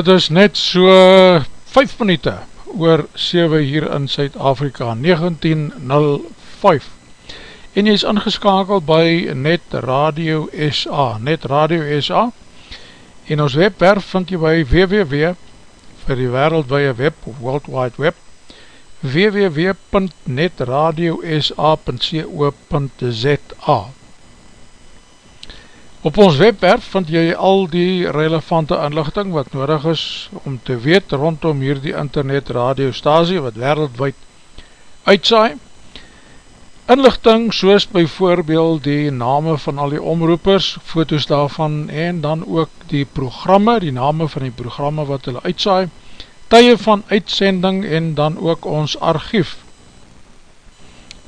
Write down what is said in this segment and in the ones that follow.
dit is net so 5 minuute oor 7 hier in Suid-Afrika 1905 en jy is ingeskakeld by Net Radio SA Net Radio SA en ons webwerf vind jy by www vir die wereldwee web of World Wide Web www.netradiosa.co.za Op ons webwerf vind jy al die relevante inlichting wat nodig is om te weet rondom hier die internet radiostasie wat wereldwijd uitsaai. Inlichting soos by voorbeeld die name van al die omroepers, foto's daarvan en dan ook die programme, die name van die programme wat hulle uitsaai, tye van uitsending en dan ook ons archief.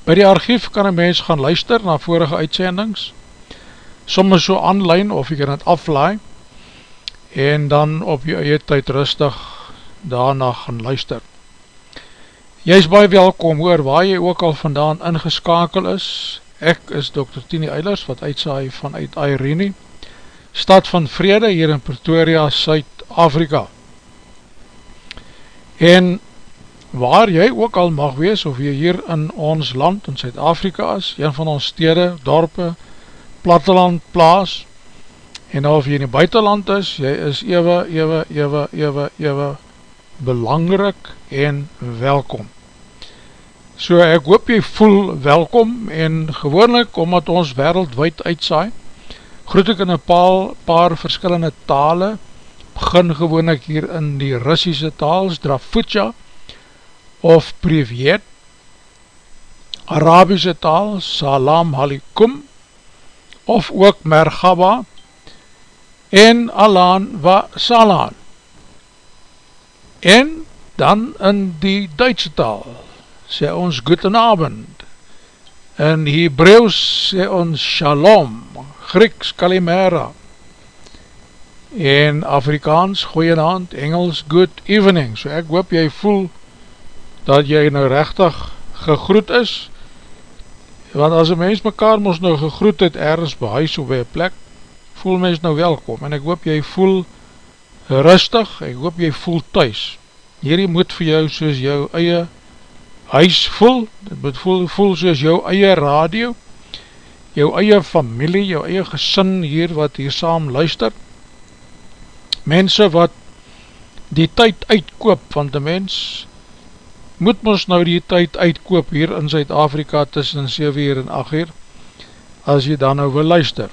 By die archief kan een mens gaan luister na vorige uitsendings, soms so online of jy kan het aflaai en dan op jy eie tyd rustig daarna gaan luister. Jy is baie welkom hoor waar jy ook al vandaan ingeskakel is. Ek is Dr. Tini Eilers wat uitsaai vanuit Irene, stad van vrede hier in Pretoria, Suid-Afrika. En waar jy ook al mag wees of jy hier in ons land in Suid-Afrika is, een van ons stede, dorpe, platteland plaas en of jy in die buitenland is, jy is ewe, ewe, ewe, ewe, ewe belangrik en welkom. So ek hoop jy voel welkom en gewoonlik omdat ons wereldwijd uitsaai, groet ek in een paar, paar verskillende tale, begin gewoonlik hier in die Russische taal, Strafutja of Privet, Arabische taal, Salam Halikum, of ook Mergaba en Alan wa Salan en dan in die Duitse taal sê ons Goedenavond. In Hebreeuws sê ons Shalom Grieks Kalimera. En Afrikaans Goeienavond Engels Good Evening. So ek hoop jy voel dat jy nou rechtig gegroet is want as een mens mekaar ons nou gegroet het ergens by huis of by een plek, voel mens nou welkom, en ek hoop jy voel rustig, ek hoop jy voel thuis, hierdie moet vir jou soos jou eie huis voel, dit moet voel, voel soos jou eie radio, jou eie familie, jou eie gesin hier wat hier saam luister, mense wat die tyd uitkoop, want die mens moet ons nou die tyd uitkoop hier in Zuid-Afrika tussen 7 uur en 8 uur, as jy dan nou wil luister,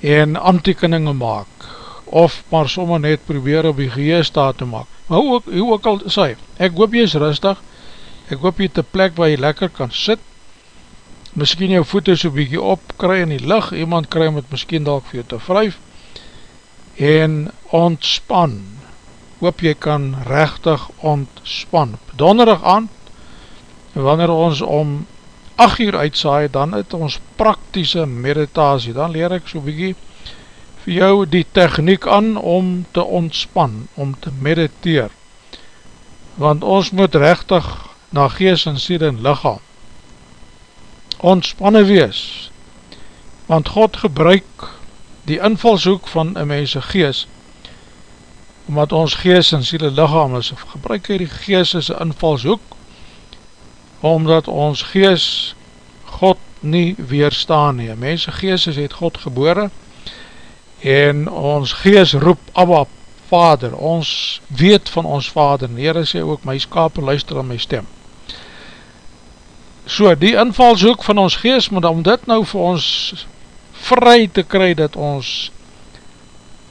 en antiekeninge maak, of maar sommer net probeer op die geheestaat te maak. Maar hoe ook, hoe ook al sê, ek hoop jy is rustig, ek hoop jy te plek waar jy lekker kan sit, miskien jou voete so bykie opkry in die licht, iemand kry met miskien dalk vir jou te vryf, en ontspan, hoop jy kan rechtig ontspan. Donderig aan, wanneer ons om 8 uur uitsaai, dan het ons praktische meditasie, dan leer ek so bykie vir jou die techniek aan om te ontspan, om te mediteer. Want ons moet rechtig na gees en siel en lichaam ontspanne wees, want God gebruik die invalshoek van een mense geest omdat ons gees en siele lichaam is, gebruik hy die gees as een invalshoek, omdat ons gees God nie weerstaan nie. Mense gees is het God gebore, en ons gees roep Abba, Vader, ons weet van ons Vader, en Heere sê ook, my skapen luister aan my stem. So, die invalshoek van ons gees, maar om dit nou vir ons vry te kry, dat ons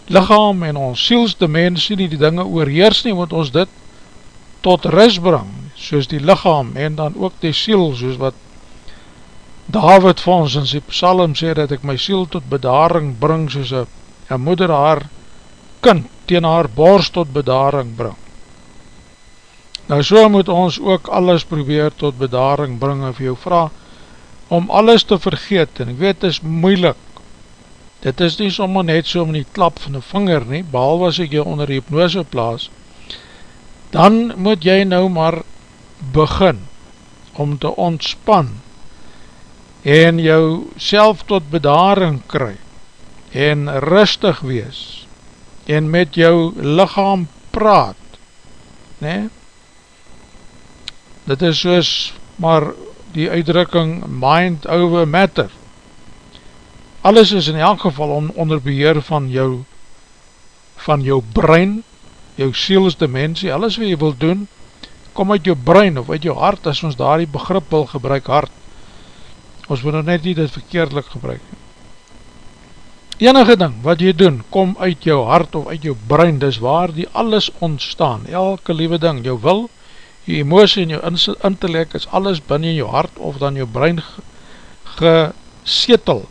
lichaam en ons sielsdimensie nie die dinge oorheers nie, moet ons dit tot ris bring, soos die lichaam en dan ook die siel, soos wat David vir ons in sy psalm sê, dat ek my siel tot bedaring bring, soos een moeder haar kind teen haar borst tot bedaring bring. Nou so moet ons ook alles probeer tot bedaring bring, vir jou vraag, om alles te vergeet, en ek weet, het is moeilik, Dit is nie sommer net so om die klap van die vinger nie, behalwe as ek jou onder die hypnose plaas, dan moet jy nou maar begin om te ontspan en jou self tot bedaring kry en rustig wees en met jou lichaam praat. Nee? Dit is soos maar die uitdrukking mind over matter alles is in elk geval on, onder beheer van jou van jou brein jou sielsdimensie, alles wat jy wil doen kom uit jou brein of uit jou hart as ons daar die begrip wil gebruik hart. Ons moet nou net nie dit verkeerdelik gebruik enige ding wat jy doen, kom uit jou hart of uit jou brein, dis waar die alles ontstaan, elke liewe ding, jou wil, jou emosie en jou intellect is alles binnen jou hart of dan jou brein gesetel.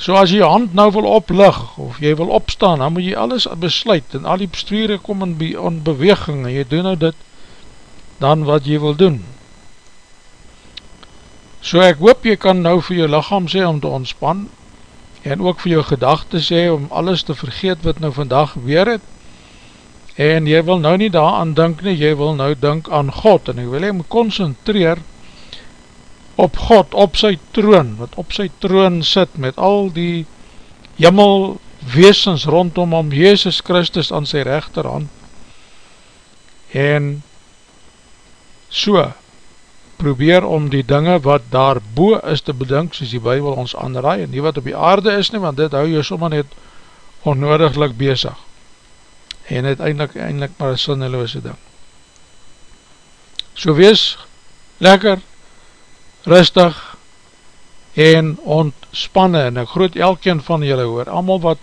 So as jy hand nou wil oplig of jy wil opstaan, dan moet jy alles besluit en al die bestuurde kom in, be in beweging en jy doen nou dit dan wat jy wil doen. So ek hoop jy kan nou vir jou lichaam sê om te ontspan en ook vir jou gedachte sê om alles te vergeet wat nou vandag weer het en jy wil nou nie daar aan dink nie, jy wil nou dink aan God en ek wil jy moet concentreer op God, op sy troon, wat op sy troon sit met al die jimmel weesens rondom om Jezus Christus aan sy rechterhand en so probeer om die dinge wat daar boe is te bedink, soos die Bijbel ons aanraai, en nie wat op die aarde is nie, want dit hou jy sommer net onnodiglik bezig. En uiteindelik, eindelijk maar een sinneloze ding. So wees lekker, rustig en ontspanne, en ek groet elkeen van julle hoor, allemaal wat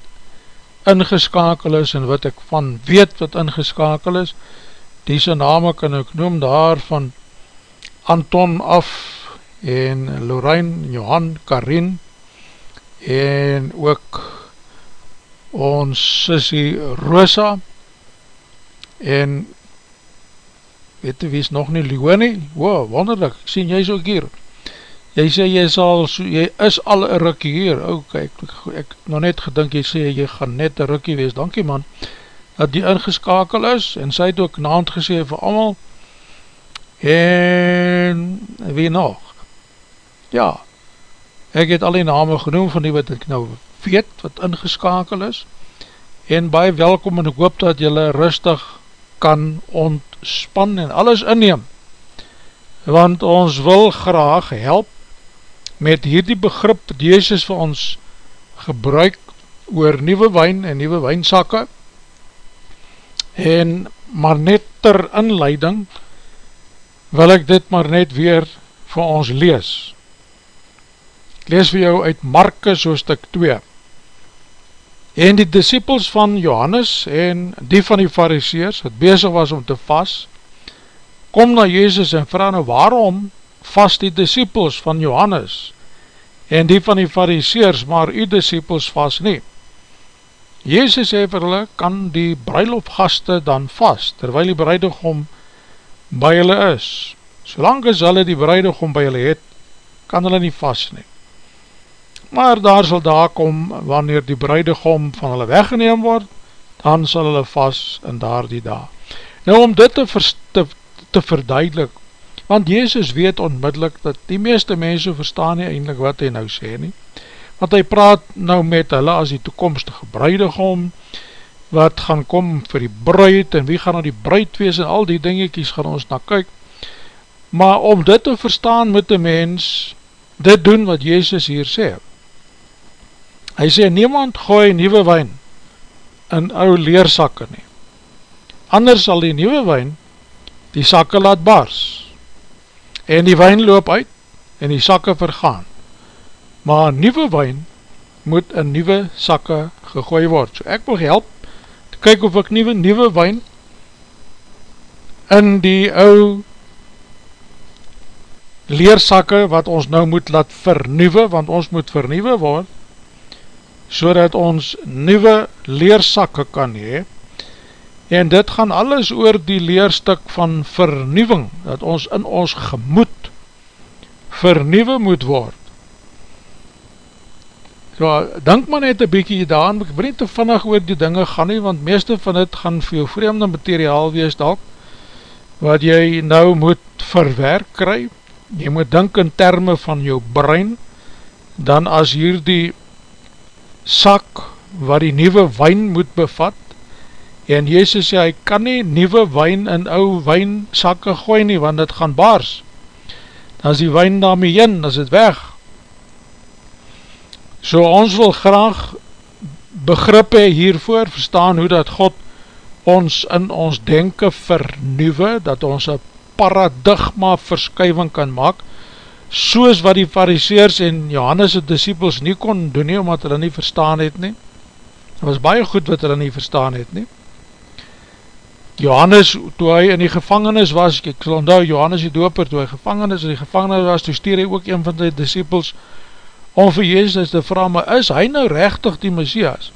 ingeskakel is, en wat ek van weet wat ingeskakel is, die sy name kan ek noem daar van Anton af en Lorraine, Johan, Karin en ook ons sissie Rosa en weet jy wie is nog nie Leonie? Wow, wonderlik, ek sien jy ook hier jy sê jy is al, jy is al een rukkie hier, ok, ek, ek, ek nog net gedink, jy sê jy gaan net een rukkie wees, dankie man, dat die ingeskakel is, en sy het ook naand gesê vir allemaal, en wie nog? Ja, ek het al die name genoem van die wat ek nou weet, wat ingeskakel is, en baie welkom en ek hoop dat jylle rustig kan ontspan en alles inneem, want ons wil graag help met hierdie begrip wat Jezus vir ons gebruik oor nieuwe wijn en nieuwe wijnsakke, en maar net ter inleiding, wil ek dit maar net weer vir ons lees. Ek lees vir jou uit Markus hoofdstuk 2. En die disciples van Johannes en die van die fariseers, wat bezig was om te vas, kom na Jezus en vraag nou waarom vast die disciples van Johannes en die van die fariseers, maar die disciples vast nie. Jezus sê vir hulle, kan die bruilofgaste dan vast, terwyl die bruidegom by hulle is. Solang as hulle die bruidegom by hulle het, kan hulle nie vast nie. Maar daar sal daar kom, wanneer die bruidegom van hulle weggeneem word, dan sal hulle vast in daar die dag. Nou om dit te, te, te verduidelik, want Jezus weet onmiddellik dat die meeste mense verstaan nie eindelijk wat hy nou sê nie, want hy praat nou met hulle as die toekomstige bruidegom, wat gaan kom vir die bruid en wie gaan na die bruid wees en al die dingetjies gaan ons na kyk. Maar om dit te verstaan moet die mens dit doen wat Jezus hier sê. Hy sê niemand gooi nieuwe wijn in ou leersakke nie. Anders sal die nieuwe wijn die sakke laat bars en die wijn loop uit en die sakke vergaan. Maar nieuwe wijn moet in nieuwe sakke gegooi word. So ek wil help kyk of ek nieuwe, nieuwe wijn in die ou leersakke wat ons nou moet laat vernieuwe, want ons moet vernieuwe word, so dat ons nieuwe leersakke kan hee, en dit gaan alles oor die leerstuk van vernieuwing, dat ons in ons gemoed vernieuwe moet word, So, denk maar net een bykie daan, ek wil nie te vinnig oor die dinge gaan nie, want meeste van dit gaan veel vreemde materiaal wees dalk, wat jy nou moet verwerk kry, jy moet denk in termen van jou brein, dan as hier die sak, wat die nieuwe wijn moet bevat, en Jezus sê, hy kan nie nieuwe wijn in ou wijnsakke gooi nie, want het gaan baars, dan is die wijn daarmee in, dan is het weg, So ons wil graag begrippe hiervoor verstaan hoe dat God ons in ons denken vernieuwe, dat ons een paradigma verskuiving kan maak, soos wat die fariseers en Johannes' disciples nie kon doen nie, omdat hulle nie verstaan het nie. Het was baie goed wat hulle nie verstaan het nie. Johannes, toe hy in die gevangenis was, ek sal onthou Johannes die doper, toe hy gevangenis in die gevangenis was, toe stuur hy ook een van die disciples om vir Jezus te vraag, maar is hy nou rechtig die Messias?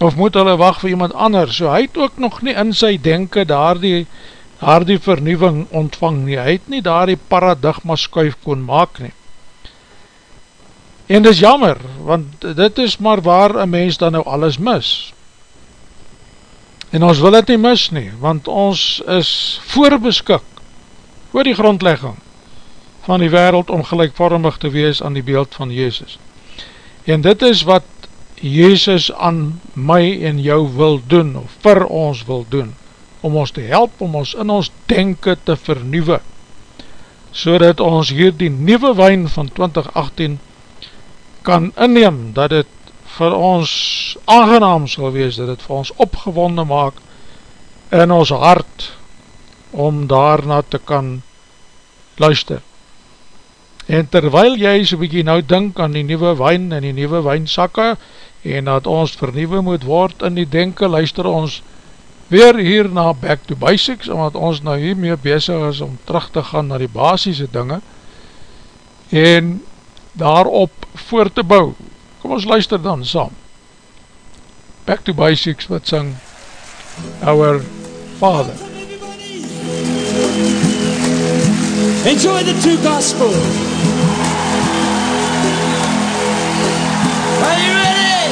Of moet hulle wacht vir iemand anders? So hy het ook nog nie in sy denken daar die daar die vernieuwing ontvang nie, hy het nie daar die paradigma skuif kon maak nie. En dis jammer, want dit is maar waar een mens dan nou alles mis. En ons wil het nie mis nie, want ons is voorbeskik voor die grondlegging van die wereld om gelijkvormig te wees aan die beeld van Jezus. En dit is wat Jezus aan my en jou wil doen, of vir ons wil doen om ons te help, om ons in ons denken te vernieuwe, so dat ons hier die nieuwe wijn van 2018 kan inneem, dat het vir ons aangenaam sal wees, dat het vir ons opgewonde maak in ons hart, om daarna te kan luister. En terwyl jy so bykie nou dink aan die nieuwe wijn en die nieuwe wijnsakke, en dat ons vernieuwe moet word in die denken, luister ons weer hier na Back to Basics, omdat ons nou hiermee bezig is om terug te gaan na die basisse dinge, en daarop voor te bou. Kom ons luister dan saam. Back to Basics wat sing Our Father. Enjoy the two gospel. Are you ready?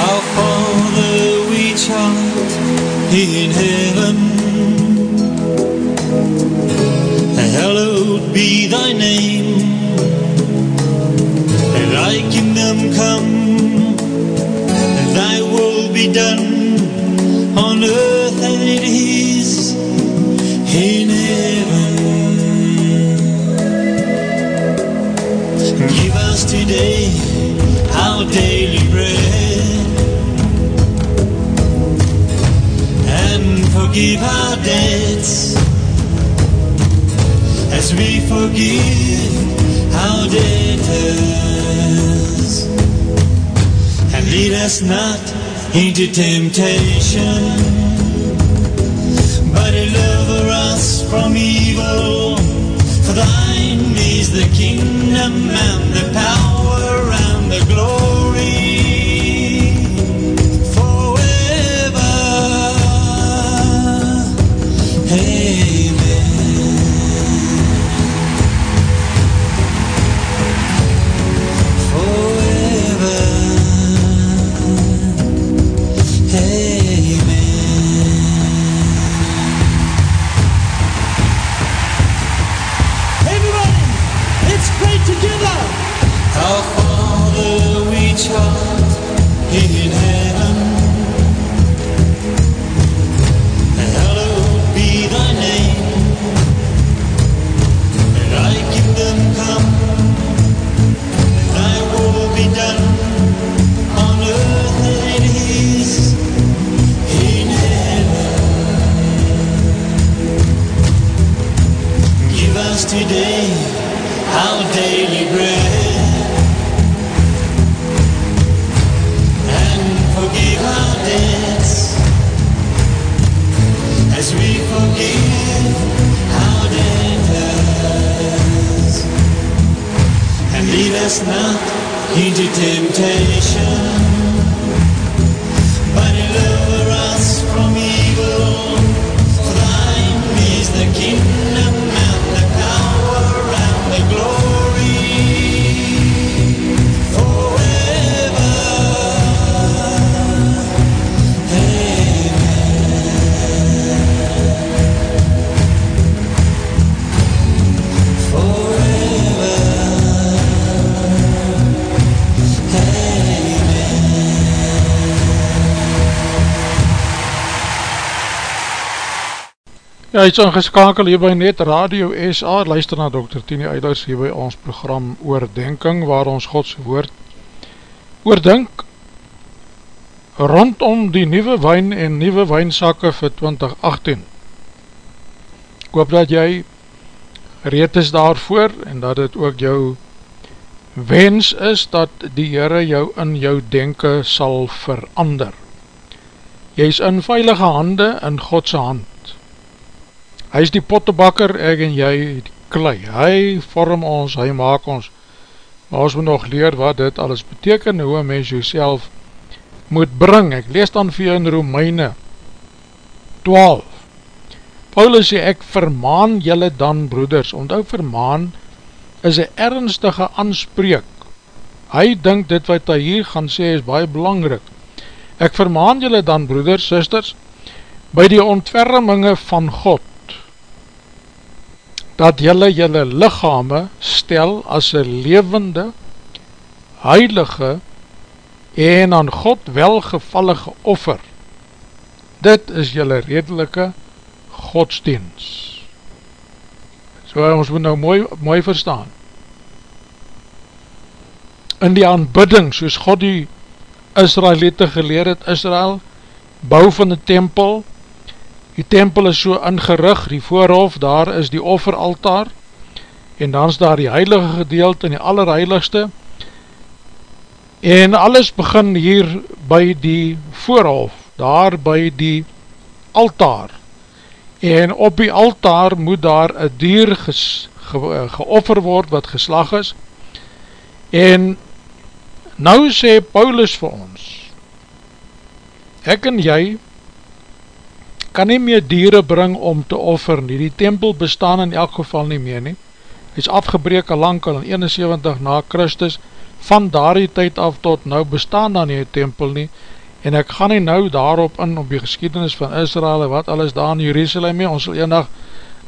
Our Father which art in heaven Hallowed be thy name. Thy kingdom come. Thy will be done On earth as it is in heaven. Give us today our daily bread. And forgive our debts as we forgive our debtors and lead us not into temptation but deliver us from evil. For thine is the kingdom and the last night into temptation. Ja, hy is ingeskakel hier by Net Radio SA, luister na Dr. Tini Eilers hier by ons program Oordenking, waar ons Gods woord oordink rondom die nieuwe wijn en nieuwe wijnsakke vir 2018. Ek hoop dat jy reed is daarvoor en dat het ook jou wens is dat die Heere jou in jou denken sal verander. Jy is in veilige hande in Godse hand. Hy is die pottebakker, ek en jy die klei. Hy vorm ons, hy maak ons. Maar ons moet nog leer wat dit alles beteken, hoe een mens jouself moet bring. Ek lees dan vir jou in Romeine 12. Paulus sê, ek vermaan julle dan broeders, ook vermaan is een ernstige aanspreek. Hy dink dit wat hy hier gaan sê is baie belangrik. Ek vermaan julle dan broeders, sisters, by die ontferminge van God, dat julle julle lichame stel as een levende, heilige en aan God welgevallige offer. Dit is julle redelike godsdienst. So ons moet nou mooi, mooi verstaan. In die aanbidding, soos God die Israelite geleer het, Israel, bou van die tempel, die tempel is so ingerig, die voorhof, daar is die offeraltaar, en dan is daar die heilige gedeelte en die allerheiligste, en alles begin hier by die voorhof, daar by die altaar, en op die altaar moet daar een dier ges, ge, geoffer word wat geslag is, en nou sê Paulus vir ons, ek en jy kan nie meer dieren bring om te offer nie, die tempel bestaan in elk geval nie meer nie, hy is afgebreek al lang al in 71 na Christus, van daar die tyd af tot nou bestaan dan nie die tempel nie, en ek gaan nie nou daarop in op die geschiedenis van Israel en wat alles daar in Jerusalem mee, ons sal eendag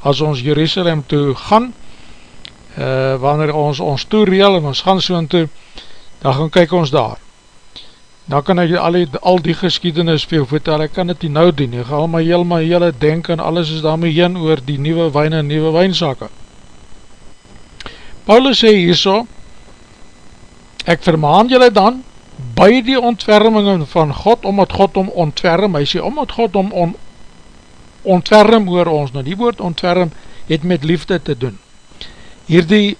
as ons Jerusalem toe gaan uh, wanneer ons ons toereel en ons gaan so en toe dan gaan kyk ons daar dan kan ek al die, al die geschiedenis vir jou vertel, ek kan dit nie nou doen ek gaan my my hele denk en alles is daarmee heen oor die nieuwe wijn en nieuwe wijnzaken. Paulus sê hier so ek vermaan julle dan by die ontfermingen van God, omdat God om ontferm, hy sê, omdat God om on, ontferm oor ons, nou die woord ontferm het met liefde te doen. Hier die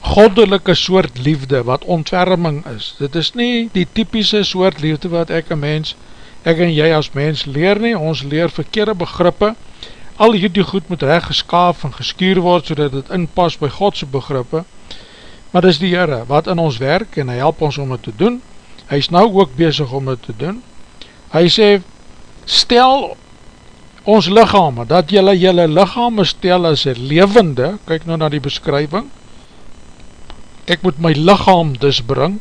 goddelike soort liefde, wat ontferming is, dit is nie die typische soort liefde wat ek en mens, ek en jy as mens leer nie, ons leer verkeerde begrippe, al hierdie goed moet recht geskaaf en geskuur word, so dat het inpas by Godse begrippe, maar dit is die Heere, wat in ons werk, en hy help ons om het te doen, hy is nou ook bezig om het te doen, hy sê, stel ons lichaam, dat jylle jylle lichaam stel as een levende, kyk nou na die beskrywing, ek moet my lichaam dus bring,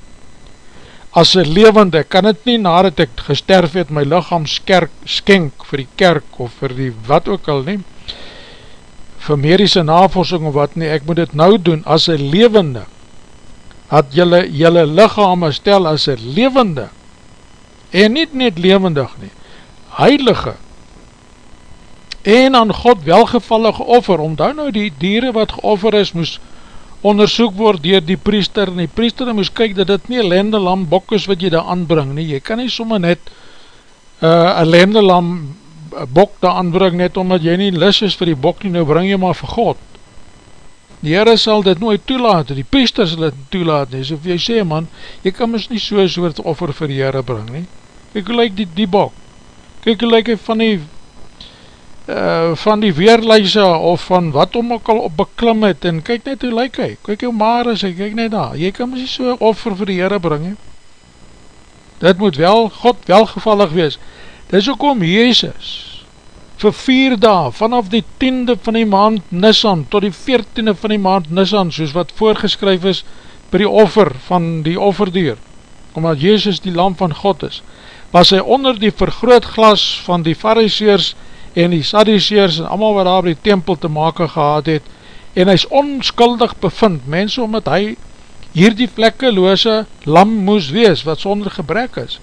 as een levende, kan het nie nadat ek gesterf het, my lichaam skerk, skenk vir die kerk, of vir die wat ook al nie, vir medische navorsing of wat nie, ek moet het nou doen, as een levende, dat jylle, jylle lichame stel as een levende, en niet net levendig nie, heilige, en aan God welgevallige offer, omdat nou die dieren wat geoffer is, moes onderzoek word dier die priester, en die priester moes kyk dat dit nie lende lam bok is wat jy daar aanbring nie, jy kan nie sommer net uh, lende lam bok daar aanbring, net omdat jy nie lis is vir die bok nie, nou bring jy maar vir God, Die Heere sal dit nooit toelaat, die priester sal dit toelaat nie, so jy sê man, jy kan mis nie so'n soort offer vir die Heere bring nie. Kijk hoe lyk die, die bok, kijk hoe lyk hy van die, uh, van die weerlijse of van wat om ook al op beklim het, en kyk net hoe lyk hy, kyk hoe maar is hy, kyk net daar, jy kan nie so'n offer vir die Heere bring nie. Dit moet wel, God welgevallig wees, dit is ook om Jezus, vir vier dae, vanaf die tiende van die maand Nisan, tot die veertiende van die maand Nisan, soos wat voorgeskryf is, by die offer van die offerdier, omdat Jezus die lam van God is, was hy onder die vergrootglas van die fariseers en die sadiseers en allemaal wat daar die tempel te maken gehad het, en hy is onskuldig bevind, mense omdat hy hier die vlekkeloose lam moes wees, wat sonder gebrek is,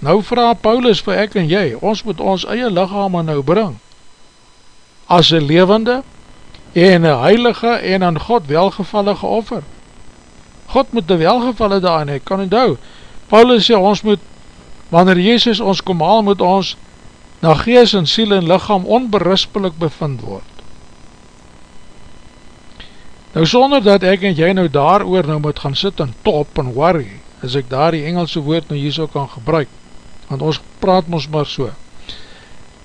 Nou vraag Paulus vir ek en jy, ons moet ons eie lichaam nou bring, as een levende en een heilige en aan God welgevallige offer. God moet die welgevalle daarin, ek kan onthou, Paulus sê, ons moet wanneer Jezus ons kom haal, moet ons na gees en siel en lichaam onberispelik bevind word. Nou sonder dat ek en jy nou daar oor nou moet gaan sit en top en worry, as ek daar die Engelse woord nou hier so kan gebruik, want ons praat ons maar so.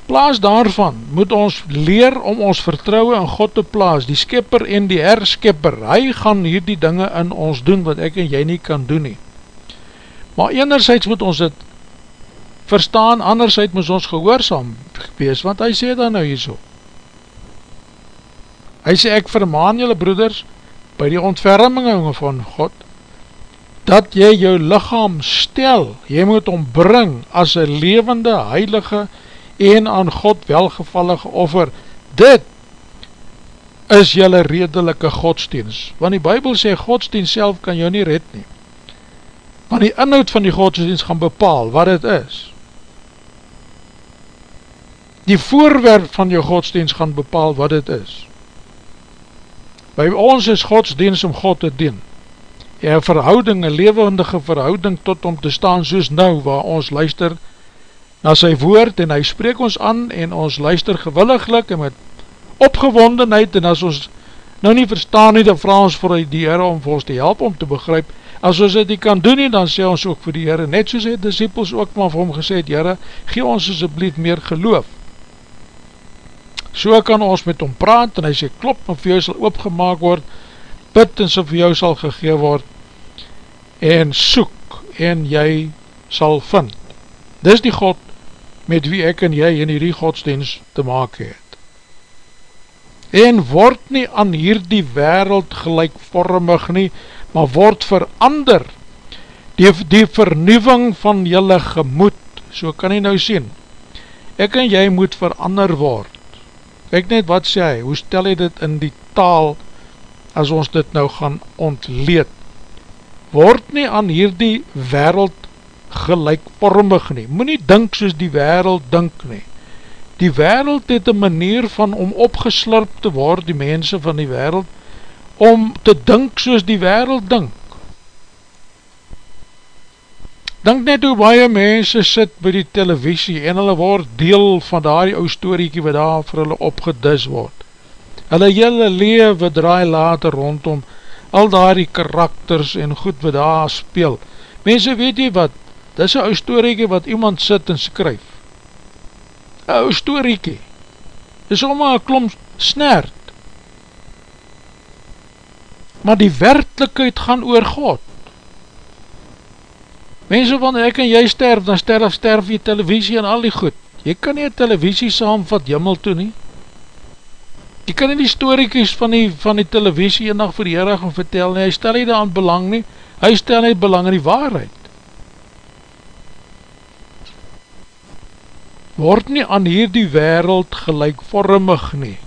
Plaas daarvan moet ons leer om ons vertrouwe in God te plaas, die skipper en die herskipper, hy gaan hier die dinge in ons doen wat ek en jy nie kan doen nie. Maar enerzijds moet ons het verstaan, anderzijds moet ons gehoorzaam wees, want hy sê dan nou hier so. Hy sê ek vermaan julle broeders by die ontferming van God, dat jy jou lichaam stel, jy moet ombring as een levende, heilige en aan God welgevallige offer. Dit is jylle redelike godsdienst, want die Bijbel sê godsdienst self kan jou nie red nie. Want die inhoud van die godsdienst gaan bepaal wat het is. Die voorwerp van jou godsdienst gaan bepaal wat het is. By ons is godsdienst om God te dien een verhouding, een levendige verhouding tot om te staan soos nou, waar ons luister na sy woord en hy spreek ons aan en ons luister gewilliglik en met opgewondenheid en as ons nou nie verstaan nie, dan vraag ons vir die Heere om vir ons te help om te begryp, as ons dit nie kan doen nie, dan sê ons ook vir die Heere, net soos die disciples ook maar vir hom gesê het, Heere, gee ons asjeblief meer geloof. So kan ons met hom praat en hy sê, klop, en vir jou sal oopgemaak word, bid en so vir jou sal gegeen word, en soek en jy sal vind. Dis die God met wie ek en jy in die godsdienst te maak het. En word nie aan hierdie wereld gelijkvormig nie, maar word verander die, die vernieuwing van jylle gemoed, so kan jy nou sien. Ek en jy moet verander word. Kijk net wat sê hy, hoe stel hy dit in die taal as ons dit nou gaan ontleed word nie aan hierdie wereld gelijkvormig nie. Moet nie dink soos die wereld dink nie. Die wereld het een manier van om opgeslurp te word, die mense van die wereld, om te dink soos die wereld dink. Dink net hoe baie mense sit by die televisie en hulle word deel van die ou storiekie wat daar vir hulle opgedis word. Hulle hele lewe draai later rondom al die karakters en goed wat daar speel. Mense weet jy wat, dit is een ou storiekie wat iemand sit en skryf. Een ou storiekie. Dit is allemaal een klomp snert. Maar die werkelijkheid gaan oor God. Mense, wanneer ek en jy sterf, dan sterf, sterf jy televisie en al die goed. Jy kan nie televisie saamvat jimmel toe nie. Jy kan nie die storiekies van die, van die televisie en dag vir die Heere gaan vertel nie, hy stel nie aan belang nie, hy stel nie belang in die waarheid. Word nie aan hierdie wereld gelijkvormig nie.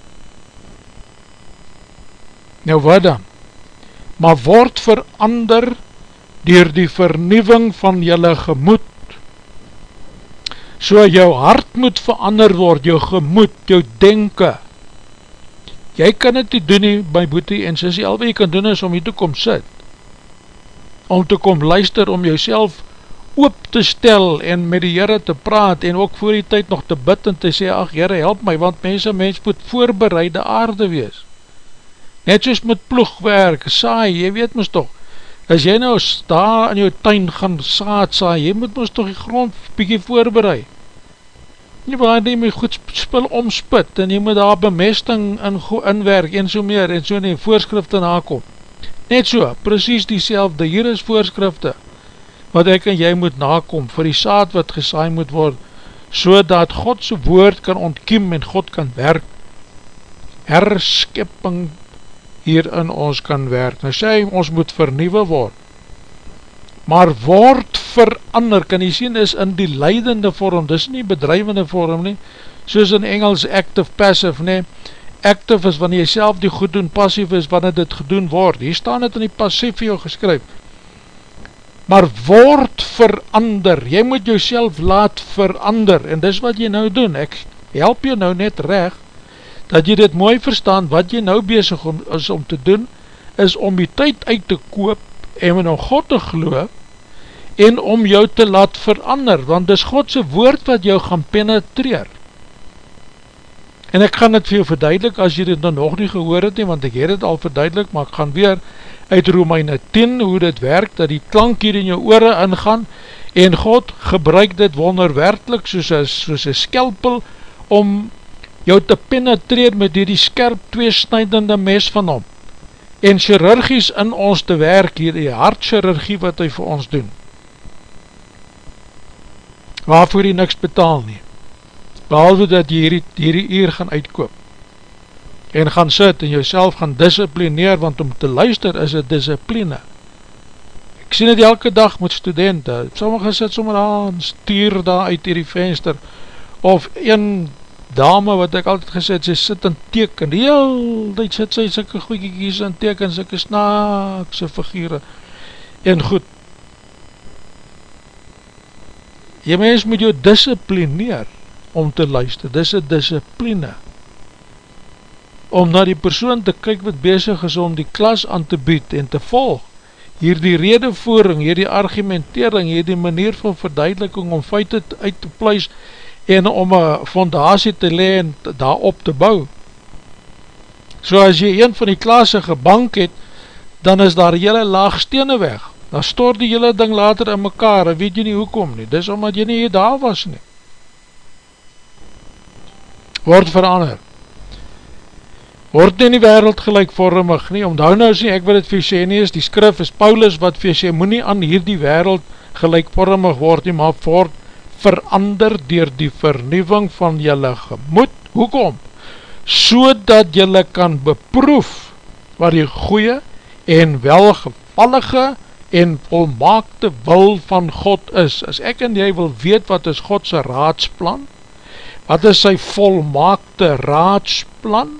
Nou wat dan? Maar word verander dier die vernieuwing van jylle gemoed. So jou hart moet verander word, jou gemoed, jou denken, jy kan het nie doen nie, my boete, en sissie, al wat jy kan doen is om jy te kom sit, om te kom luister, om jouself oop te stel, en met die Heere te praat, en ook voor die tyd nog te bid, en te sê, ach Heere, help my, want mense, mens moet voorbereide aarde wees, net soos met ploegwerk, saai, jy weet mys toch, as jy nou sta in jou tuin gaan saad saai, jy moet mys toch die grond bykie voorbereid, nie waar jy my goed spul omspit en jy moet daar bemesting in inwerk en so meer en so nie voorskrifte nakom. Net so, precies die selfde, hier is voorskrifte wat ek en jy moet nakom vir die saad wat gesaai moet word so dat Godse woord kan ontkiem en God kan werk herskipping hier in ons kan werk. Nou sê hy, ons moet vernieuwe word. Maar word verander, kan jy sien, is in die leidende vorm, dis nie bedrijvende vorm nie, soos in Engels active passive nie, active is wanneer jy self die goed doen, passive is wanneer dit gedoen word, hier staan het in die passief vir jou geskryf, maar word verander, jy moet jou laat verander, en dis wat jy nou doen, ek help jou nou net reg, dat jy dit mooi verstaan, wat jy nou bezig om, is om te doen, is om die tyd uit te koop, en om God te geloof, en om jou te laat verander, want dis Godse woord wat jou gaan penetreer. En ek gaan het vir jou verduidelik, as jy dit nou nog nie gehoor het nie, want ek het het al verduidelik, maar ek gaan weer uit Romeine 10, hoe dit werk, dat die klank hier in jou oore ingaan, en God gebruik dit wonderwerkelijk, soos een, soos een skelpel, om jou te penetreer met die, skerp tweesnijdende mes van hom, en chirurgies in ons te werk, hier die hartchirurgie wat hy vir ons doen, waarvoor hy niks betaal nie, behalwe dat jy hierdie, hierdie uur gaan uitkoop, en gaan sit en jouself gaan disciplineer, want om te luister is het discipline. Ek sien het elke dag met studenten, sommige sit sommer aan, stuur daar uit hierdie venster, of een dame wat ek altyd gesê het, sy sit en teken, die sit sy syke goeiekies en teken, syke snaakse figure, en goed, jy mens moet jou disciplineer om te luister, dis een discipline, om na die persoon te kyk wat bezig is om die klas aan te bied en te volg, hier die redevoering, hier die argumentering, hier die manier van verduideliking om feite uit te pluis en om een fondatie te le en daarop te bou. So as jy een van die klasse gebank het, dan is daar jylle laag stene weg, dan stoor die jylle ding later in mekaar, en weet jy nie hoekom nie, dis omdat jy nie hier daar was nie. Word verander. Word nie in die wereld gelijkvormig nie, omdou nou sê, ek wil het vir sê nie, is die skrif is Paulus wat vir sê, moet nie aan hier die wereld gelijkvormig word nie, maar word verander dier die vernieuwing van jylle gemoed. Hoekom? So dat jylle kan beproef wat die goeie en welgevallige en volmaakte wil van God is. As ek en jy wil weet wat is Godse raadsplan, wat is sy volmaakte raadsplan,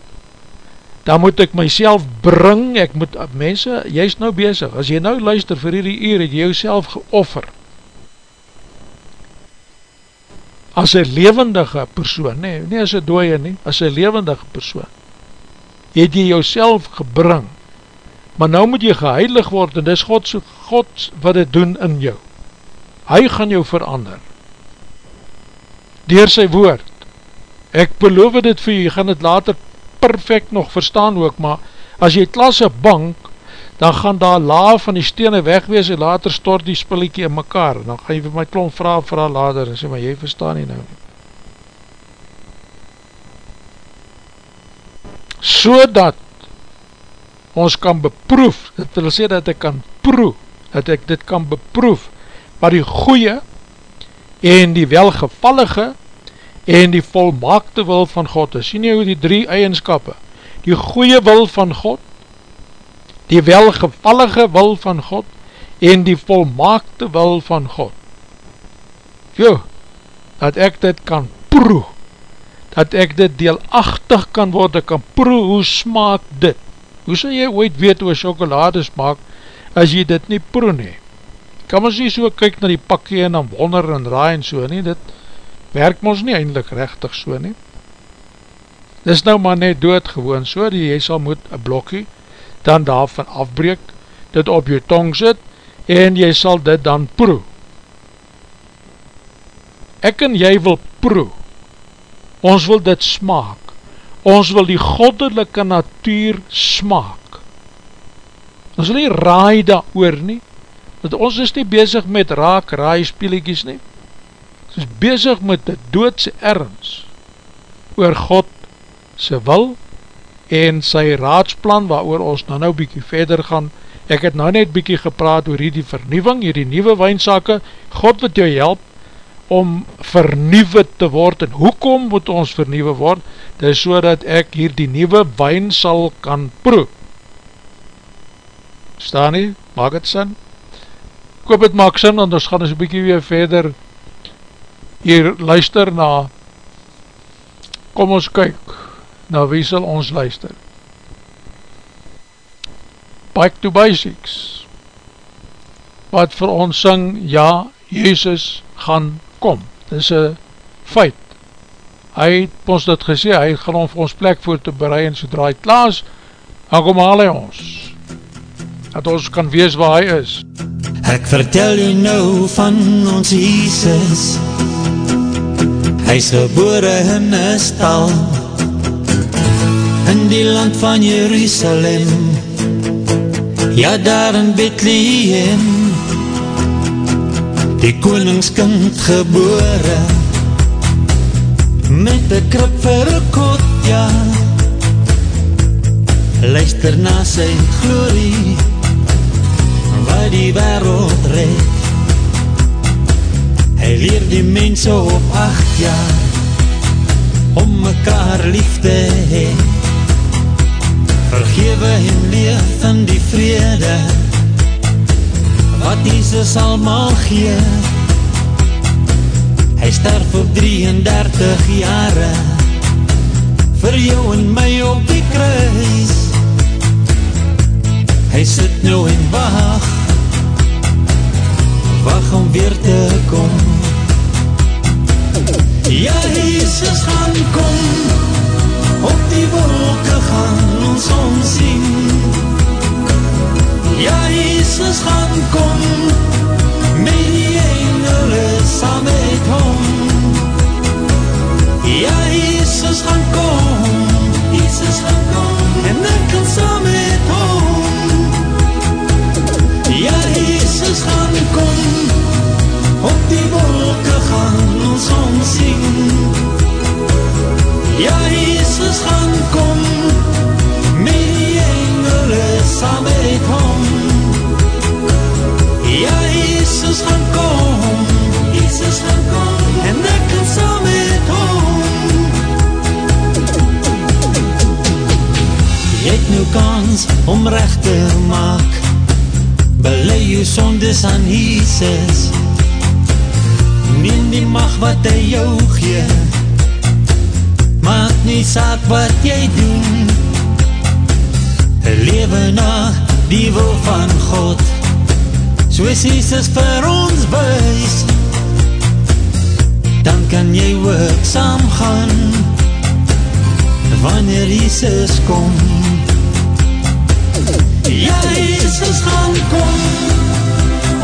dan moet ek myself bring, ek moet, mense, jy is nou bezig, as jy nou luister vir hierdie uur, het jy jouself geoffer, as een levendige persoon, nee, nie as een dooie nie, as een levendige persoon, het jy jouself gebring, maar nou moet jy geheilig word, en dis God, God wat het doen in jou, hy gaan jou verander, dier sy woord, ek beloof dit vir jy, jy gaan het later perfect nog verstaan ook, maar as jy klasse bank, dan gaan daar laag van die stene wegwees en later stort die spilliekie in mekaar, dan gaan jy vir my klomp vraag vraag later, en sê, maar jy verstaan nie nou. So dat ons kan beproef, dit wil sê dat ek kan proef, dat ek dit kan beproef, maar die goeie en die welgevallige en die volmaakte wil van God is. Sien jy hoe die drie eigenskappe, die goeie wil van God, die welgevallige wil van God, en die volmaakte wil van God. Jo, dat ek dit kan proe, dat ek dit deelachtig kan word, ek kan proe, hoe smaak dit? Hoe sal jy ooit weet hoe chocolade smaak, as jy dit nie proe nie? Kan ons nie so kyk na die pakkie en dan wonder en raai en so nie, dit werk ons nie eindelijk rechtig so nie. Dis nou maar net dood gewoon so, die jy sal moet een blokkie dan daarvan afbreek, dit op jou tong sit, en jy sal dit dan proe. Ek en jy wil proe, ons wil dit smaak, ons wil die goddelike natuur smaak. Ons wil nie raai daar oor nie, want ons is nie bezig met raak raai speeliekies nie, is bezig met die doodse ergens oor God sy wil en sy raadsplan waar oor ons nou nou bykie verder gaan. Ek het nou net bykie gepraat oor hierdie vernieuwing, hierdie nieuwe wijnsake God wat jou help om vernieuwe te word. En hoekom moet ons vernieuwe word? Dit is so dat ek hier die nieuwe wijn sal kan proe. Staan nie, maak het sin? Ek hoop het maak sin want ons gaan ons bykie weer verder hier luister na. Kom ons kyk na wie sal ons luister? Back to Basics. Wat vir ons syng ja, Jezus gaan kom. Dit is een feit. Hy het ons dit gesê hy gaan om vir ons plek voor te bereid en sodra hy klaas dan kom haal hy ons. Dat ons kan wees waar hy is. Ek vertel u nou van ons Jesus. Hy is gebore in een stal In die land van Jerusalem Ja, daar in Bethlehem. Die koningskind gebore. Met een krip vir een kot, ja. Luister na sy glorie. Waar die wereld red Hy leer die mense op acht jaar. Om mekaar lief te heen Vergewe en leef in die vrede Wat Jesus almal gee. Hy sterf op 33 jare Vir jou en my op die kruis. Hy sit nou en wacht Wacht om weer te kom Jesus vir ons wees Dan kan jy ook saam gaan Wanneer Jesus kom Ja, Jesus gaan kom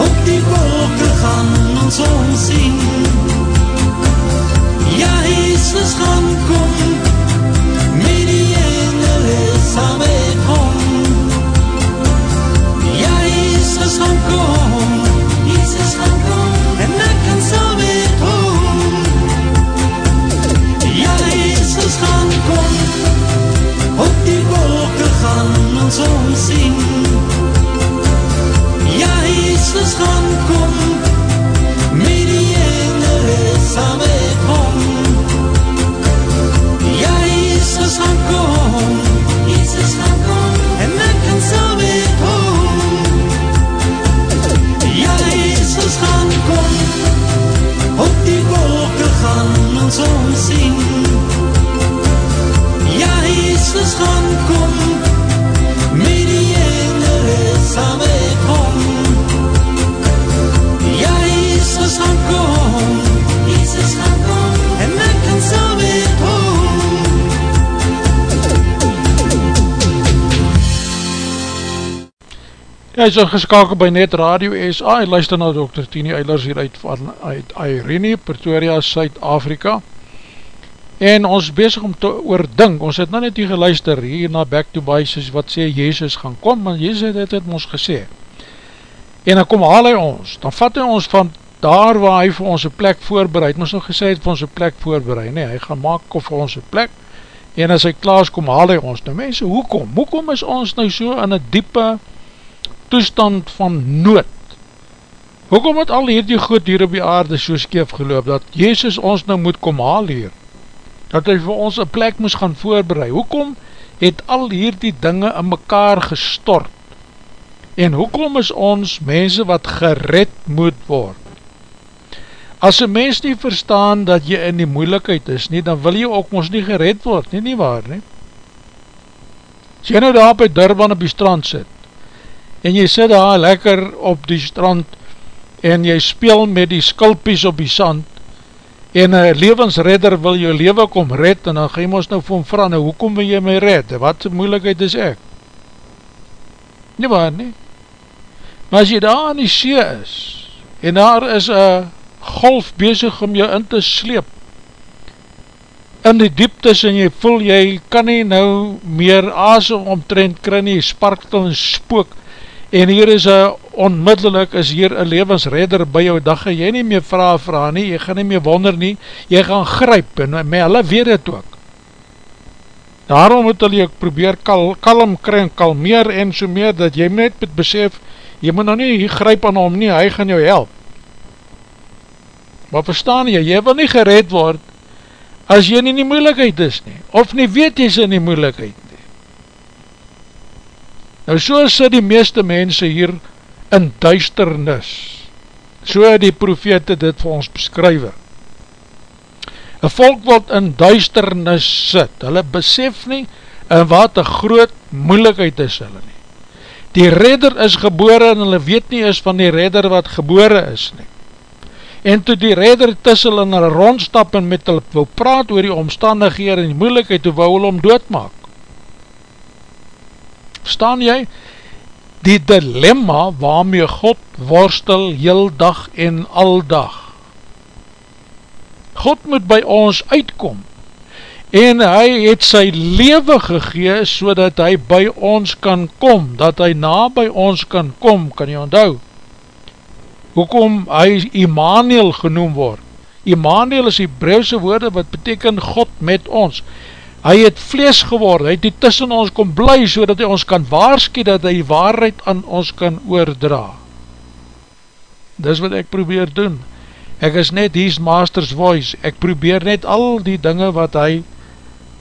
Op die wolke gaan ons omsien Ja, Jesus gaan kom Met die engele saam met Jesus gaan kom Jesus gaan kom En ek kan saam met hom Ja, Jesus gaan kom Op die wolke gaan ons omsien Ja, Jesus gaan kom Jy is geskakel by Net Radio SA en luister na Dr. Tini Eilers hier uit, van, uit Irene, Pretoria, Suid-Afrika. En ons bezig om te oordink, ons het nou net hier geluister hier na Back to Bibles wat sê Jezus gaan kom, want Jezus het het ons gesê. En dan kom haal hy ons, dan vat hy ons van daar waar hy vir ons een plek voorbereid, ons nou gesê het vir ons een plek voorbereid, nee, hy gaan maak vir ons een plek. En as hy klaar is, kom haal hy ons, nou mense, hoekom? Hoekom is ons nou so in een diepe toestand van nood. Hoekom het al hierdie goed hier op die aarde so skeef geloop, dat Jezus ons nou moet kom haal hier, dat hy vir ons een plek moes gaan voorbereid, hoekom het al hierdie dinge in mekaar gestort, en hoekom is ons mense wat gered moet word? As een mens nie verstaan dat jy in die moeilikheid is nie, dan wil jy ook ons nie gered word, nie nie waar nie. As jy nou daar by Durban op die strand sit, en jy sit daar lekker op die strand en jy speel met die skulpies op die sand en een levensredder wil jou leven kom red en dan ga jy ons nou vir hom vraag, nou hoekom wil jy my red, wat moeilikheid is ek? Nie waar nie? Maar as jy daar in die see is, en daar is een golf bezig om jou in te sleep, in die dieptes en jy voel jy kan nie nou meer asem omtrend kry nie, sparktel en spook, en hier is een onmiddellik, is hier een levensredder by jou, dag jy nie meer vraag vraag nie, jy gaan nie meer wonder nie, jy gaan gryp, en my hulle weet het ook. Daarom moet hulle jy probeer kal, kalm kry en kalmeer en so meer, dat jy net met besef, jy moet nou nie gryp aan hom nie, hy gaan jou help. Maar verstaan jy, jy wil nie gered word, as jy nie in die moeilikheid is nie, of nie weet jy is in die moeilikheid. Nou so sit die meeste mense hier in duisternis, so die profete dit vir ons beskrywe. Een volk wat in duisternis sit, hulle besef nie, en wat een groot moeilikheid is hulle nie. Die redder is gebore en hulle weet nie is van die redder wat gebore is nie en toe die redder tussel in hulle rondstap en met hulle wil praat oor die omstandighede en die moeilikheid, toe wou hulle om doodmaak. Verstaan jy? Die dilemma waarmee God worstel heel dag en al dag. God moet by ons uitkom en hy het sy leven gegee so dat hy by ons kan kom, dat hy na by ons kan kom, kan jy onthou? hoekom hy Immanuel genoem word. Immanuel is die Hebreeuwse woorde wat beteken God met ons. Hy het vlees geword, hy het die tussen ons kom bly, so dat hy ons kan waarski, dat hy waarheid aan ons kan oordra. Dis wat ek probeer doen. Ek is net his master's voice, ek probeer net al die dinge wat hy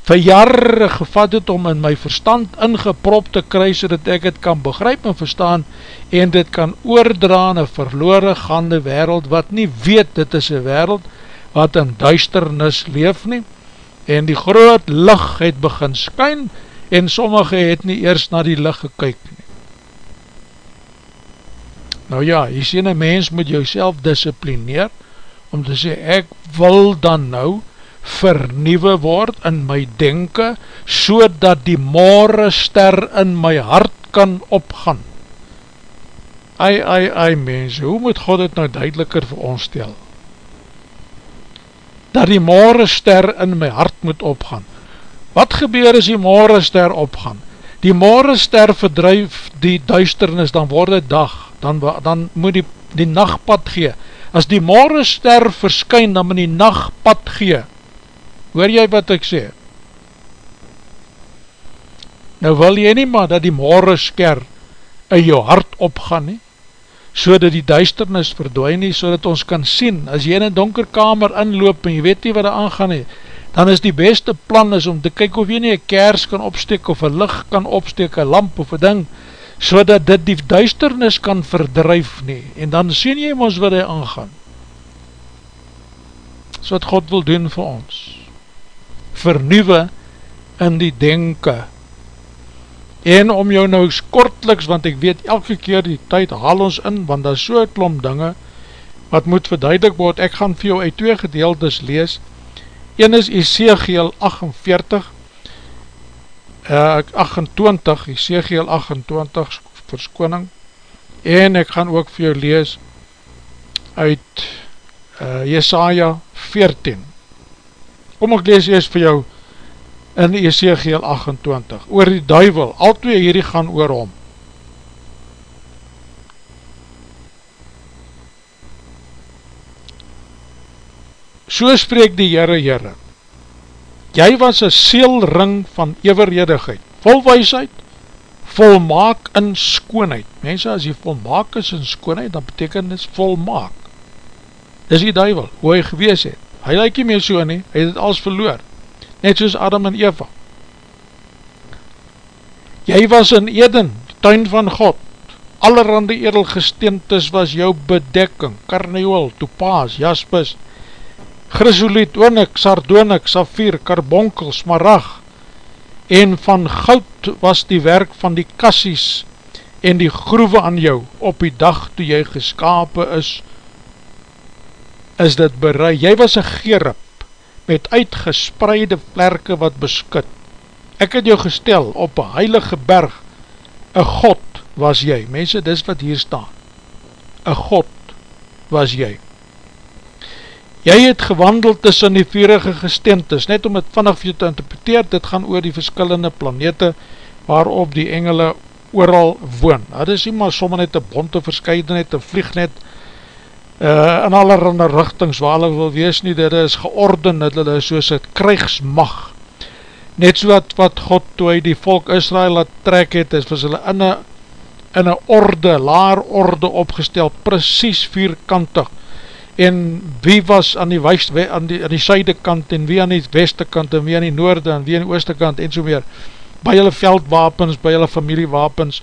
vir jare gevat het om in my verstand ingeprop te kry so dat ek het kan begryp en verstaan en dit kan oordra in een verloore gaande wereld wat nie weet dit is een wereld wat in duisternis leef nie en die groot licht het begin skyn en sommige het nie eers na die licht gekyk nie. Nou ja, jy sien een mens moet jou disciplineer om te sê ek wil dan nou vernieuwe word in my denke, so dat die more ster in my hart kan opgaan. Ai, ai, ai mense, hoe moet God het nou duideliker vir ons stel? Dat die more ster in my hart moet opgaan. Wat gebeur as die more ster opgaan? Die more ster verdrijf die duisternis, dan word het dag, dan, dan moet die, die nachtpad gee. As die more ster verskyn, dan moet die nachtpad gee. Hoor jy wat ek sê? Nou wil jy nie maar dat die morgensker in jou hart opgaan nie, so dat die duisternis verdwijn nie, so dat ons kan sien, as jy in een donker kamer inloop en jy weet nie wat er aangaan nie, dan is die beste plan is om te kyk of jy nie een kers kan opsteek, of een licht kan opsteek, een lamp of een ding, so dat dit die duisternis kan verdryf nie, en dan sien jy ons wat hy aangaan. So wat God wil doen vir ons vernieuwe in die denke. En om jou nou kortliks, want ek weet elke keer die tyd haal ons in, want daar is so klom dinge, wat moet verduidelik word, ek gaan vir jou uit twee gedeeltes lees, een is Ezekiel 48, uh, 28, Ezekiel 28, verskoning, en ek gaan ook vir jou lees, uit uh, Jesaja 14, Kom ek lees eers vir jou in Ezekiel 28, oor die duivel, al twee hierdie gaan oor hom. So spreek die Heere Heere, jy was een seelring van everhedigheid, vol weisheid, volmaak in skoonheid. Mense, as jy volmaak is in skoonheid, dan beteken dit volmaak. Dis die duivel, hoe hy gewees het hy lyk nie meer so nie, hy het het alles verloor, net soos Adam en Eva. Jy was in Eden, tuin van God, allerhande edelgesteentes was jou bedekking, karneol, topaas, jaspis, chrysoliet, onik, sardonik, safir, karbonkel, smarag, en van goud was die werk van die kassies en die groewe aan jou. Op die dag toe jy geskapen is, is dit bereid, jy was een gerip met uitgespreide vlerke wat beskut. Ek het jou gestel op een heilige berg, een God was jy, mense, dis wat hier staan. een God was jy. Jy het gewandeld tussen die vierige gestentes, net om het vanaf jy te interpreteer, dit gaan oor die verskillende planete waarop die engele ooral woon. Dat is nie maar somme net een bonte verscheidenheid, een vliegnet, uh, in allerhande richtings waar hulle wil wees nie, dit is georden, dit is soos het krijgsmag, net so wat, wat God toe hy die volk Israel laat trek het, is was hulle in een in een orde, laar orde opgestel, precies vierkantig, en wie was aan die, weist, aan die, aan die syde kant en wie aan die weste kant en wie aan die noorde en wie aan die ooste kant en so meer? By hulle veldwapens, by hulle familiewapens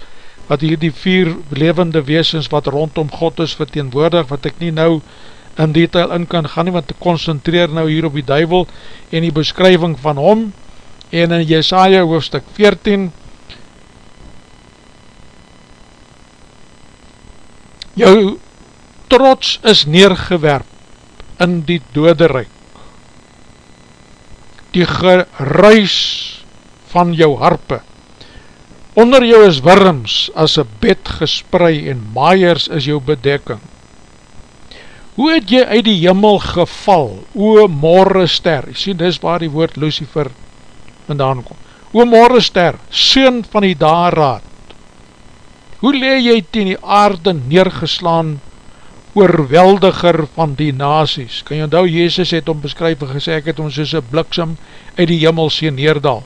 wat hier die vier levende weesens wat rondom God is verteenwoordig wat ek nie nou in detail in kan gaan nie want te concentreer nou hier op die duivel en die beskrywing van hom en in Jesaja hoofstuk 14 jou trots is neergewerp in die doderijk. Die geruis van jou harpe. Onder jou is worms as een bed gesprei en maaiers is jou bedekking. Hoe het jy uit die jimmel geval, o morgenster, jy sien dis waar die woord Lucifer vandaan kom, o morgenster, soon van die daarraad, hoe le jy ten die aarde neergeslaan oorweldiger van die nazies. Kan jy onthou, Jezus het om beskryf en gesê, ek het om soos een bliksem uit die jimmel sien neerdal.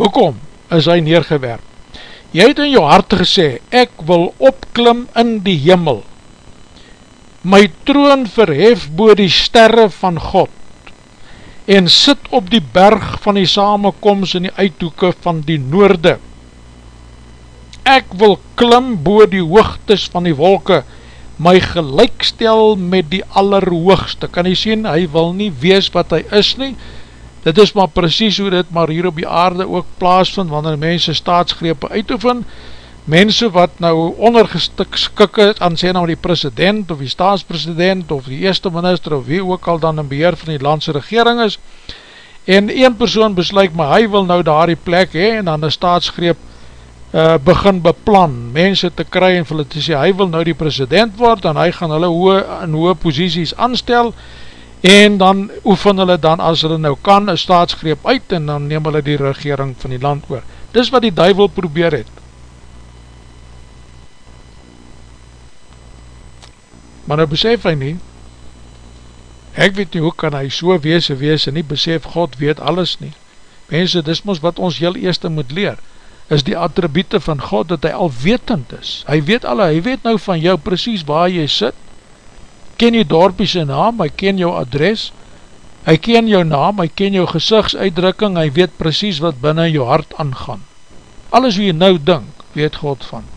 Hoekom is hy neergewerp? Jy het in jou hart gesê, ek wil opklim in die jimmel, my troon verhef boor die sterre van God, en sit op die berg van die samenkomst in die uithoeke van die noorde, ek wil klim boor die hoogtes van die wolke, my gelijkstel met die allerhoogste, kan jy sien, hy wil nie wees wat hy is nie, dit is maar precies hoe dit maar hier op die aarde ook plaasvind, wanneer mense staatsgrepe uitoefen, mense wat nou ondergeskik het aan sê nou die president of die staatspresident of die eerste minister of wie ook al dan in beheer van die landse regering is, en een persoon besluit, maar hy wil nou daar die plek hee, en dan die staatsgreep uh, begin beplan, mense te kry en vir hulle te sê, hy wil nou die president word, en hy gaan hulle hoë, in hoë posisies anstel, en dan oefen hulle dan, as hulle nou kan, een staatsgreep uit, en dan neem hulle die regering van die land oor. Dis wat die duivel probeer het. Maar nou besef hy nie, ek weet nie, hoe kan hy so wees en wees, en nie besef, God weet alles nie. Mense, dis ons wat ons heel eerste moet leer, is die attribute van God, dat hy al wetend is. Hy weet alle, hy weet nou van jou precies waar jy sit, ken jy dorpie sy naam, hy ken jou adres, hy ken jou naam, hy ken jou gezichtsuitdrukking, hy weet precies wat binnen jou hart aangaan. Alles wie jy nou dink, weet God van.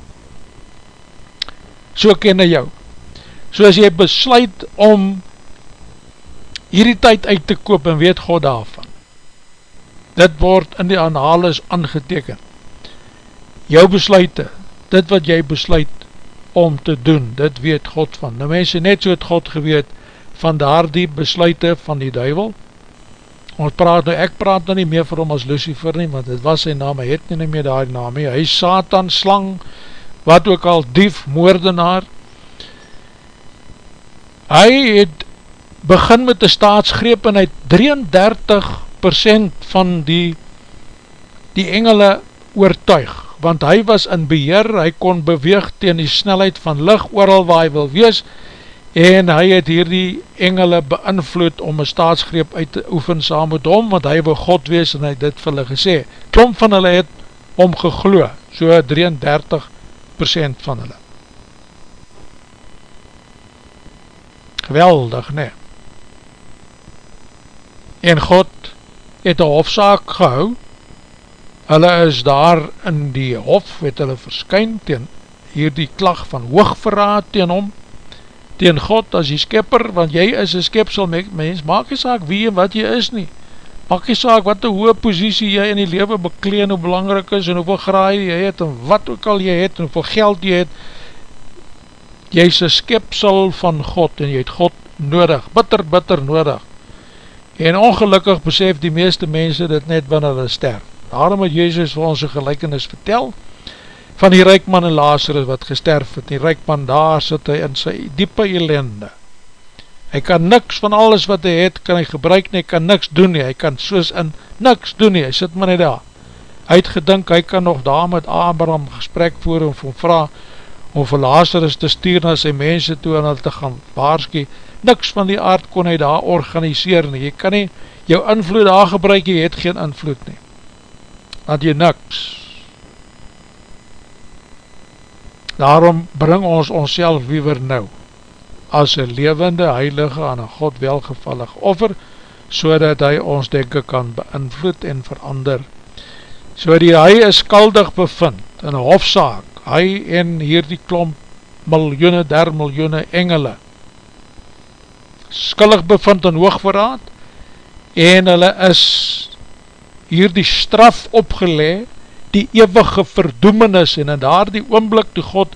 So ken hy jou. So as jy besluit om hierdie tyd uit te koop en weet God daarvan. Dit word in die anales aangetekend jou besluite, dit wat jy besluit om te doen, dit weet God van. Nou mense net so het God geweet van daar die besluite van die duivel. Ons praat nou, ek praat nou nie meer vir hom as Lucifer nie, want dit was sy naam, hy het nie meer daar die naam nie. Hy is Satan, slang, wat ook al dief, moordenaar. Hy het begin met die staatsgreep en hy het 33% van die die engele oortuig want hy was in beheer, hy kon beweeg tegen die snelheid van licht ooral waar hy wil wees, en hy het hier die engele beïnvloed om een staatsgreep uit te oefen saam met hom, want hy wil God wees en hy dit vir hulle gesê. Klom van hulle het om gegloe, so 33% van hulle. Geweldig, ne? En God het een hofzaak gehou, hulle is daar in die hof, het hulle verskyn teen hier die klag van hoogverraad teen hom, teen God as die skepper, want jy is een skepsel mens, maak jy saak wie en wat jy is nie, maak jy saak wat die hoge posiesie jy in die leven bekleen, hoe belangrijk is, en hoeveel graai jy het, en wat ook al jy het, en hoeveel geld jy het, jy is een skepsel van God, en jy het God nodig, bitter, bitter nodig, en ongelukkig besef die meeste mense dit net wanneer hulle sterf, Daarom het Jezus vir ons een gelijkenis vertel, van die reikman en Lazarus wat gesterf het, die reikman daar sit hy in sy diepe elende, hy kan niks van alles wat hy het, kan hy gebruik nie, hy kan niks doen nie, hy kan soos in niks doen nie, hy sit maar net daar, hy het gedink, hy kan nog daar met Abraham gesprek voer, of hom vraag, om vir Lazarus te stuur na sy mense toe, en hulle te gaan waarskie, niks van die aard kon hy daar organiseer nie, jy kan nie jou invloed daar gebruik, jy het geen invloed nie, want jy niks, Daarom bring ons ons self wiever nou as een levende heilige aan een God welgevallig offer so dat hy ons denken kan beïnvloed en verander. So die hy is skaldig bevind in een hofzaak hy en hier die klomp miljoene der miljoene engele skuldig bevind in hoogverraad en hulle is hier die straf opgeleid die eeuwige verdoemenis en in daar die oomblik toe God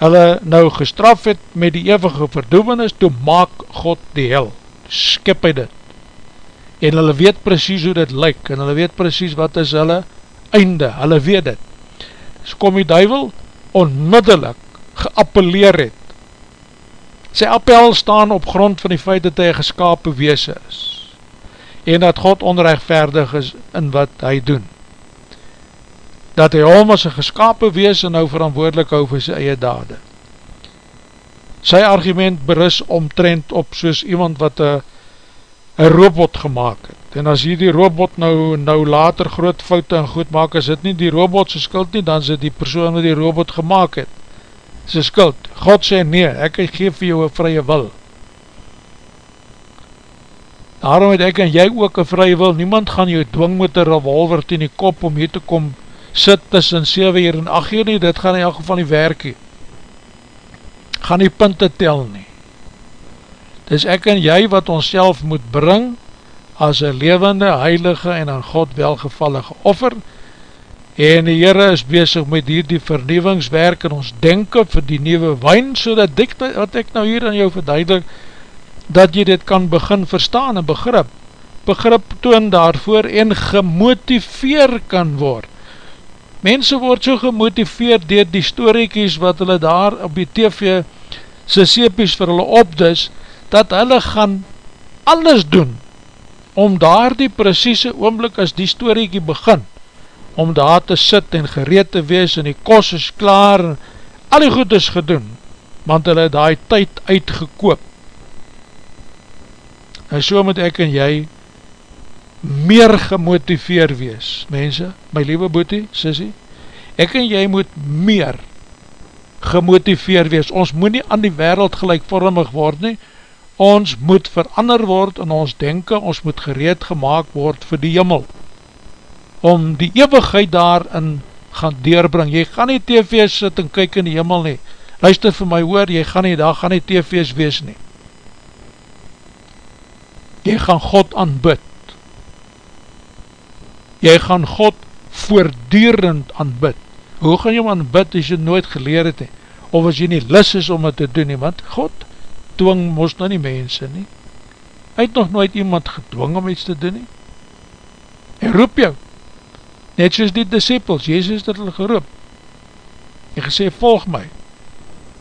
hulle nou gestraf het met die eeuwige verdoemenis, toe maak God die hel, skip hy dit. En hulle weet precies hoe dit lyk, en hulle weet precies wat is hulle einde, hulle weet dit. So kom die duivel onmiddellik geappeleer het. Sy appel staan op grond van die feit dat hy geskapen wees is, en dat God onrechtvaardig is in wat hy doen dat hy hom as een geskapen wees en nou verantwoordelik hou vir sy eie dade. Sy argument beris omtrent op soos iemand wat een robot gemaakt het. En as hier die robot nou, nou later groot foute en goed maak, is dit nie die robot sy skuld nie, dan is dit die persoon wat die robot gemaakt het. Sy skuld. God sê nee, ek geef vir jou een vrye wil. Daarom het ek en jy ook een vrye wil. Niemand gaan jou dwing met een revolver ten die kop om hier te kom sit tussen 7 uur en 8 uur nie, dit gaan in elk geval nie werk nie. Gaan nie punte tel nie. Dis ek en jy wat ons self moet bring as een levende, heilige en aan God welgevallige offer en die Heere is bezig met hier die vernieuwingswerk in ons denken vir die nieuwe wijn, so dat dik, wat ek nou hier aan jou verduidelik, dat jy dit kan begin verstaan en begrip, begrip toon daarvoor en gemotiveer kan word mense word so gemotiveerd dier die storiekies wat hulle daar op die tv sy seepies vir hulle opdus, dat hulle gaan alles doen om daar die precieze oomblik as die storiekie begin, om daar te sit en gereed te wees en die kos is klaar en al die goed is gedoen, want hulle die tyd uitgekoop. En so moet ek en jy meer gemotiveer wees, mense, my liewe boete, sissie, ek en jy moet meer gemotiveer wees, ons moet nie aan die wereld gelijkvormig word nie, ons moet verander word in ons denken, ons moet gereed gemaakt word vir die jimmel, om die eeuwigheid daarin gaan deurbring, jy gaan nie tv's sit en kyk in die jimmel nie, luister vir my hoor, jy gaan nie, daar gaan nie tv's wees nie, jy gaan God aanbid, jy gaan God voordurend aanbid. Hoe gaan jy aanbid as jy nooit geleer het? Of as jy nie lis is om het te doen nie, want God dwing ons nou nie mense nie. Hy het nog nooit iemand gedwing om iets te doen nie. Hy roep jou, net soos die disciples, Jezus het hulle geroep, en gesê, volg my,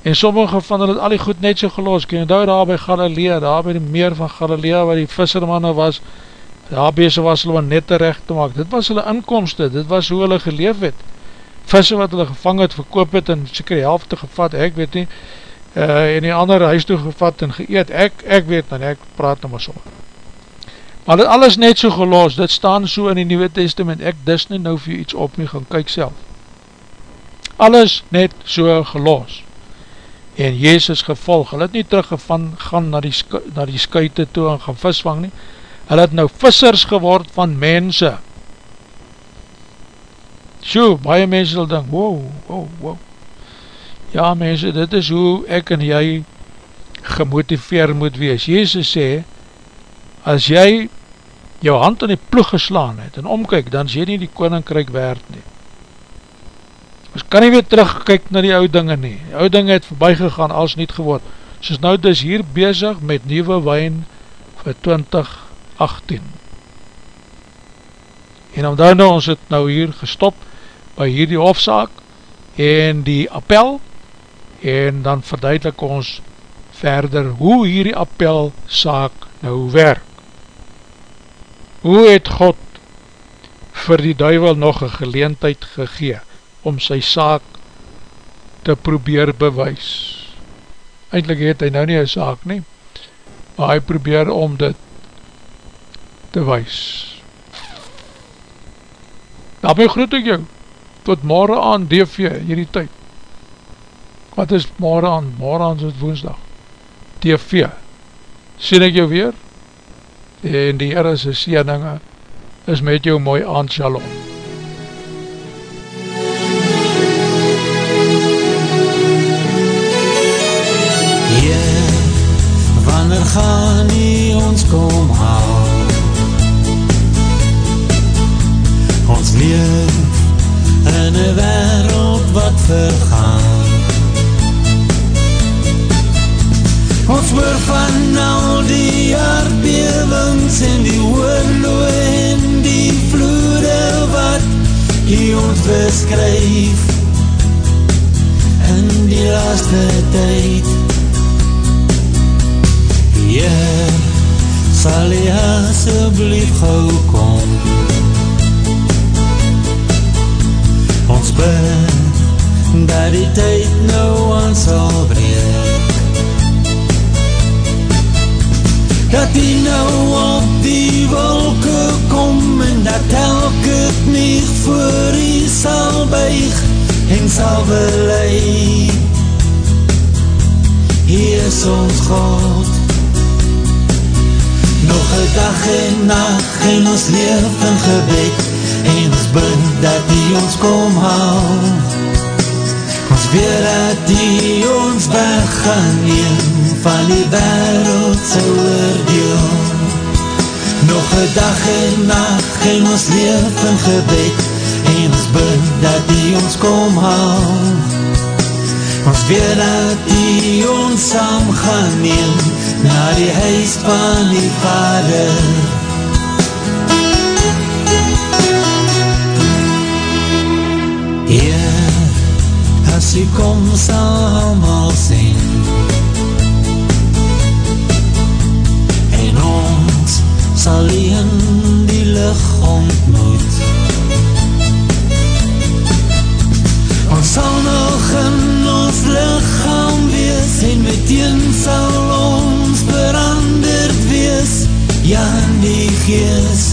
en sommige van hulle het al die goed net so gelos, ken jy daar by Galilea, daar by die meer van Galilea, waar die vissermanne was, daar bezig was hulle net terecht te maak, dit was hulle inkomste, dit was hoe hulle geleef het, visse wat hulle gevang het, verkoop het, en seker die helfte gevat, ek weet nie, uh, en die ander huis toe gevat en geëet, ek, ek weet nie, ek praat nou maar so. Maar dit alles net so gelos, dit staan so in die Nieuwe Testament, ek dis nie nou vir iets op nie, gaan kyk self. Alles net so gelos. En Jezus gevolg, hulle het nie teruggevan, gaan na die, na die skuite toe en gaan visvang nie, hulle het nou vissers geword van mense. So, baie mense sal denk, wow, wow, wow. Ja mense, dit is hoe ek en jy gemotiveer moet wees. Jezus sê, as jy jou hand in die ploeg geslaan het en omkyk, dan is jy nie die koninkryk werd nie. Ons kan nie weer terugkyk na die oude dinge nie. Die oude dinge het voorbij gegaan, als niet geword. Soos nou dis hier bezig met nieuwe wijn vir 20 18 en omdat nou ons het nou hier gestop by hierdie hofzaak en die appel en dan verduidelik ons verder hoe hierdie appel saak nou werk. Hoe het God vir die duivel nog een geleentheid gegee om sy saak te probeer bewys? Eindelijk het hy nou nie een saak nie, maar hy probeer om dit te wees. Daarmee groet ek jou, tot morgen aan DV, hierdie tyd. Wat is morgen aan? Morgen aan is het woensdag. DV. Sien ek jou weer? En die Heere sy sieninge is met jou mooi aan Shalom. Een wereld wat vergaan. Ons hoor van al die aardbewings en die oorloe en die vloede wat die ons beskryf in die laaste tyd. Heer, sal jy asjeblief gauw kom. Die tyd nou aan sal breek. Dat die nou op die wolke kom en dat elke knie voor die sal buig en sal belei. Hier is ons God, nog een dag en nacht en ons leef in gebed en ons bid dat die ons kom haal weet dat die ons weg gaan neem van die wereld sy oordeel nog een dag en nacht en ons leef in gebed en ons bid dat die ons kom haal ons weet dat die ons saam gaan neem na die huis van die vader. Kom sal allemaal sien en ons sal in die lucht ontmoet. Ons sal nog in ons lichaam wees en meteen sal ons veranderd wees, ja in die geest